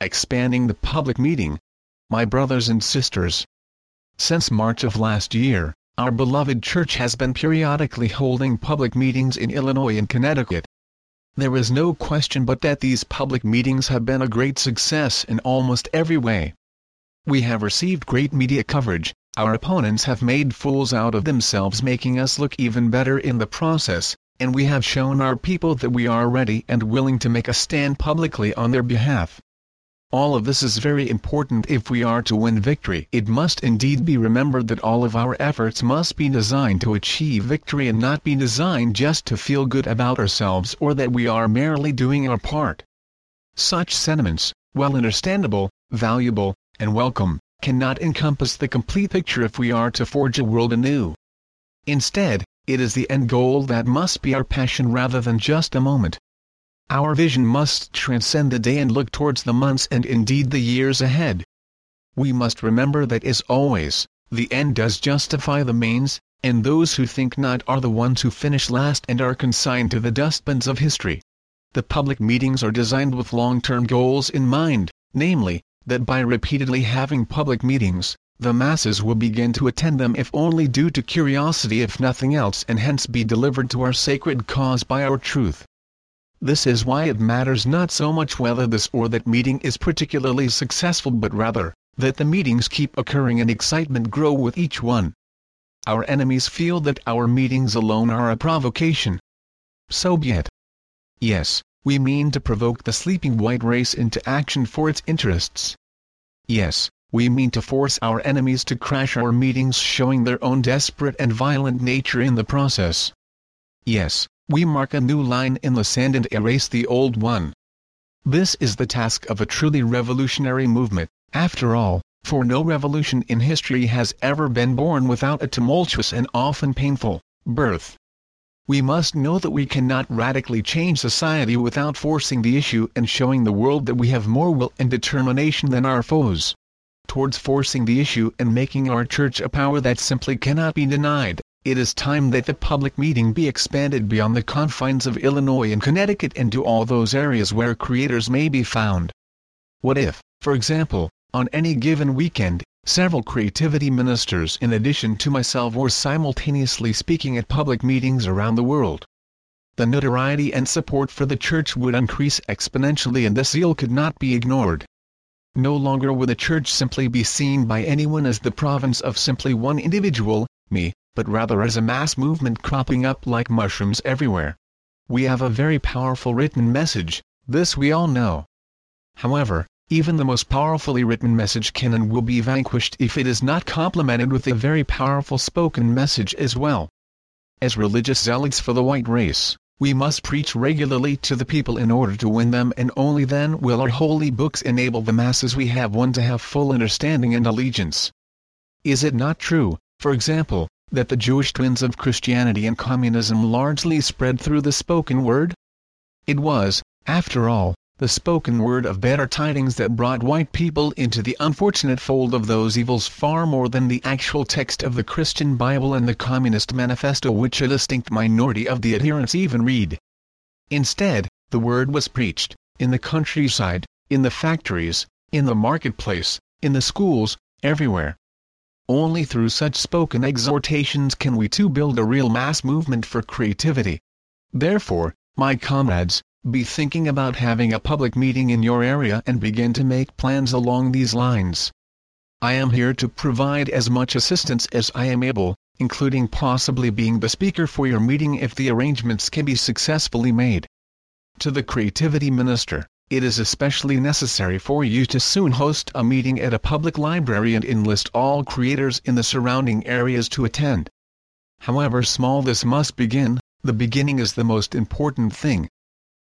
expanding the public meeting. My brothers and sisters, since March of last year, our beloved church has been periodically holding public meetings in Illinois and Connecticut. There is no question but that these public meetings have been a great success in almost every way. We have received great media coverage, our opponents have made fools out of themselves making us look even better in the process, and we have shown our people that we are ready and willing to make a stand publicly on their behalf. All of this is very important if we are to win victory. It must indeed be remembered that all of our efforts must be designed to achieve victory and not be designed just to feel good about ourselves or that we are merely doing our part. Such sentiments, well understandable, valuable, and welcome, cannot encompass the complete picture if we are to forge a world anew. Instead, it is the end goal that must be our passion rather than just a moment. Our vision must transcend the day and look towards the months and indeed the years ahead. We must remember that as always, the end does justify the means, and those who think not are the ones who finish last and are consigned to the dustbins of history. The public meetings are designed with long-term goals in mind, namely, that by repeatedly having public meetings, the masses will begin to attend them if only due to curiosity if nothing else and hence be delivered to our sacred cause by our truth. This is why it matters not so much whether this or that meeting is particularly successful but rather, that the meetings keep occurring and excitement grow with each one. Our enemies feel that our meetings alone are a provocation. So be it. Yes, we mean to provoke the sleeping white race into action for its interests. Yes, we mean to force our enemies to crash our meetings showing their own desperate and violent nature in the process. Yes, we mark a new line in the sand and erase the old one. This is the task of a truly revolutionary movement, after all, for no revolution in history has ever been born without a tumultuous and often painful birth. We must know that we cannot radically change society without forcing the issue and showing the world that we have more will and determination than our foes. Towards forcing the issue and making our church a power that simply cannot be denied, it is time that the public meeting be expanded beyond the confines of Illinois and Connecticut and to all those areas where creators may be found. What if, for example, on any given weekend, several creativity ministers in addition to myself were simultaneously speaking at public meetings around the world? The notoriety and support for the church would increase exponentially and the zeal could not be ignored. No longer would the church simply be seen by anyone as the province of simply one individual, me, but rather as a mass movement cropping up like mushrooms everywhere. We have a very powerful written message, this we all know. However, even the most powerfully written message can and will be vanquished if it is not complemented with a very powerful spoken message as well. As religious zealots for the white race, we must preach regularly to the people in order to win them and only then will our holy books enable the masses we have won to have full understanding and allegiance. Is it not true, for example, that the Jewish twins of Christianity and communism largely spread through the spoken word? It was, after all, the spoken word of better tidings that brought white people into the unfortunate fold of those evils far more than the actual text of the Christian Bible and the Communist Manifesto which a distinct minority of the adherents even read. Instead, the word was preached, in the countryside, in the factories, in the marketplace, in the schools, everywhere. Only through such spoken exhortations can we too build a real mass movement for creativity. Therefore, my comrades, be thinking about having a public meeting in your area and begin to make plans along these lines. I am here to provide as much assistance as I am able, including possibly being the speaker for your meeting if the arrangements can be successfully made. To the Creativity Minister it is especially necessary for you to soon host a meeting at a public library and enlist all creators in the surrounding areas to attend. However small this must begin, the beginning is the most important thing.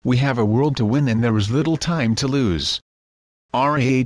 We have a world to win and there is little time to lose. RAHOWA